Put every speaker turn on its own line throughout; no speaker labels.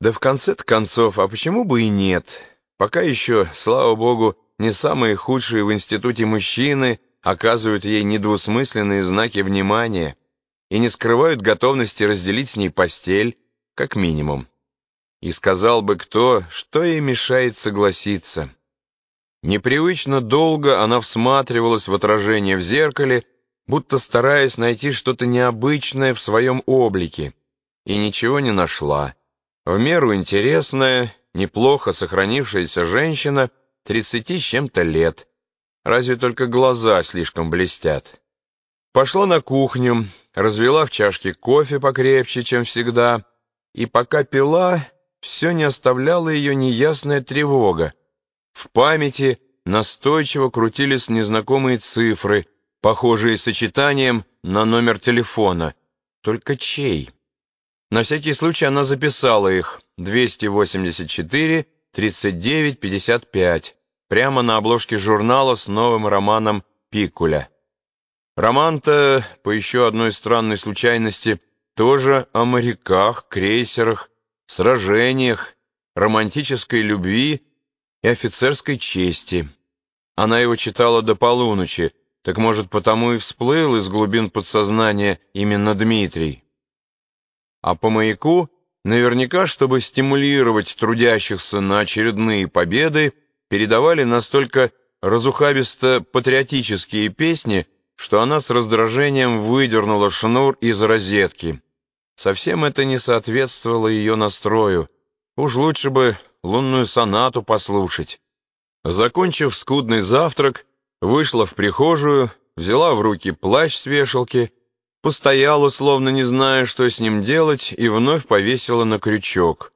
Да в конце-то концов, а почему бы и нет? Пока еще, слава богу, не самые худшие в институте мужчины оказывают ей недвусмысленные знаки внимания и не скрывают готовности разделить с ней постель, как минимум. И сказал бы кто, что ей мешает согласиться. Непривычно долго она всматривалась в отражение в зеркале, будто стараясь найти что-то необычное в своем облике, и ничего не нашла. В меру интересная, неплохо сохранившаяся женщина, тридцати с чем-то лет. Разве только глаза слишком блестят. Пошла на кухню, развела в чашке кофе покрепче, чем всегда, и пока пила, все не оставляла ее неясная тревога. В памяти настойчиво крутились незнакомые цифры, похожие сочетанием на номер телефона. Только чей? На всякий случай она записала их 284 39 55 прямо на обложке журнала с новым романом Пикуля. Роман-то, по еще одной странной случайности, тоже о моряках, крейсерах, сражениях, романтической любви и офицерской чести. Она его читала до полуночи, так может потому и всплыл из глубин подсознания именно Дмитрий. А по маяку, наверняка, чтобы стимулировать трудящихся на очередные победы, передавали настолько разухабисто-патриотические песни, что она с раздражением выдернула шнур из розетки. Совсем это не соответствовало ее настрою. Уж лучше бы лунную сонату послушать. Закончив скудный завтрак, вышла в прихожую, взяла в руки плащ с вешалки постояла, словно не зная, что с ним делать, и вновь повесила на крючок.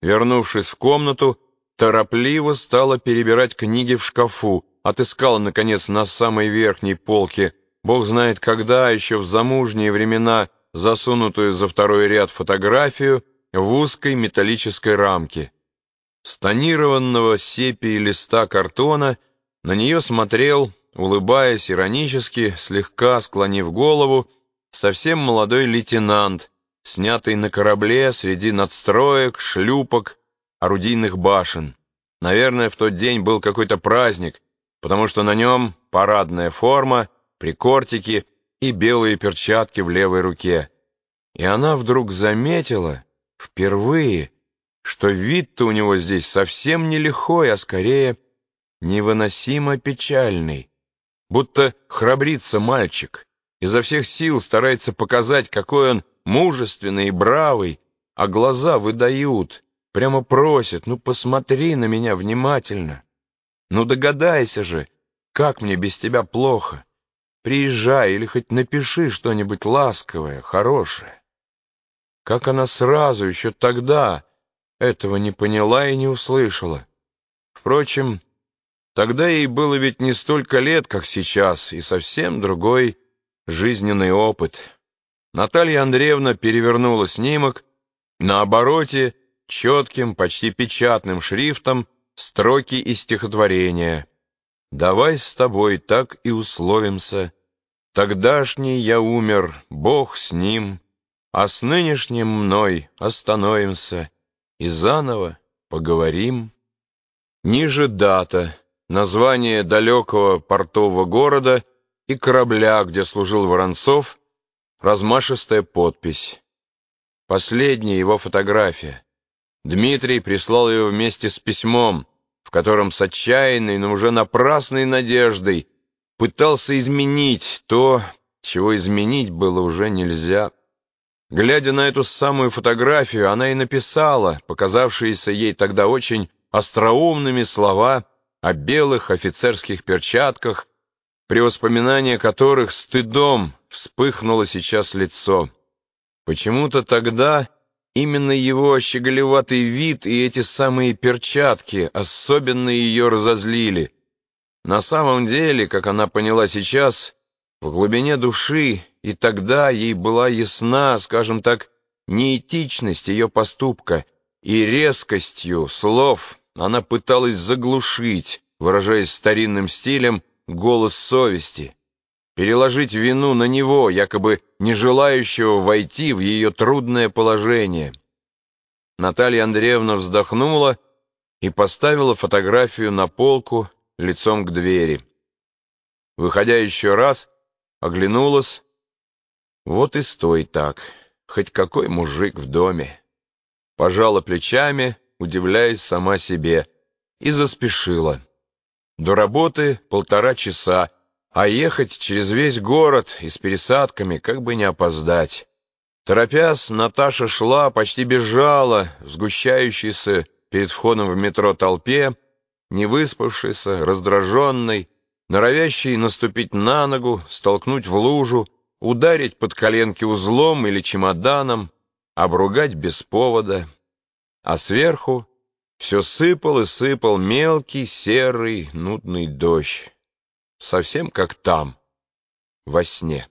Вернувшись в комнату, торопливо стала перебирать книги в шкафу, отыскала, наконец, на самой верхней полке, бог знает когда, еще в замужние времена, засунутую за второй ряд фотографию в узкой металлической рамке. С тонированного сепии листа картона на нее смотрел, улыбаясь иронически, слегка склонив голову, совсем молодой лейтенант, снятый на корабле среди надстроек, шлюпок, орудийных башен. Наверное, в тот день был какой-то праздник, потому что на нем парадная форма, прикортики и белые перчатки в левой руке. И она вдруг заметила, впервые, что вид-то у него здесь совсем не лихой, а скорее невыносимо печальный, будто храбрится мальчик, изо всех сил старается показать, какой он мужественный и бравый, а глаза выдают, прямо просит, ну посмотри на меня внимательно. Ну догадайся же, как мне без тебя плохо. Приезжай или хоть напиши что-нибудь ласковое, хорошее. Как она сразу, еще тогда, этого не поняла и не услышала. Впрочем, тогда ей было ведь не столько лет, как сейчас, и совсем другой жизненный опыт. Наталья Андреевна перевернула снимок, на обороте четким, почти печатным шрифтом строки из стихотворения. «Давай с тобой так и условимся. Тогдашний я умер, Бог с ним, а с нынешним мной остановимся и заново поговорим». Ниже дата, название далекого портового города — и корабля, где служил Воронцов, размашистая подпись. Последняя его фотография. Дмитрий прислал ее вместе с письмом, в котором с отчаянной, но уже напрасной надеждой пытался изменить то, чего изменить было уже нельзя. Глядя на эту самую фотографию, она и написала, показавшиеся ей тогда очень остроумными слова о белых офицерских перчатках при воспоминании которых стыдом вспыхнуло сейчас лицо. Почему-то тогда именно его щеголеватый вид и эти самые перчатки особенно ее разозлили. На самом деле, как она поняла сейчас, в глубине души и тогда ей была ясна, скажем так, неэтичность ее поступка, и резкостью слов она пыталась заглушить, выражаясь старинным стилем, голос совести, переложить вину на него, якобы не желающего войти в ее трудное положение. Наталья Андреевна вздохнула и поставила фотографию на полку лицом к двери. Выходя еще раз, оглянулась. Вот и стой так, хоть какой мужик в доме. Пожала плечами, удивляясь сама себе, и заспешила. До работы полтора часа, а ехать через весь город и с пересадками, как бы не опоздать. Торопясь, Наташа шла, почти бежала, в сгущающейся перед входом в метро толпе, не выспавшейся, раздраженной, норовящей наступить на ногу, столкнуть в лужу, ударить под коленки узлом или чемоданом, обругать без повода. А сверху все сыпал и сыпал мелкий, серый, нудный дождь. Совсем как там, во сне.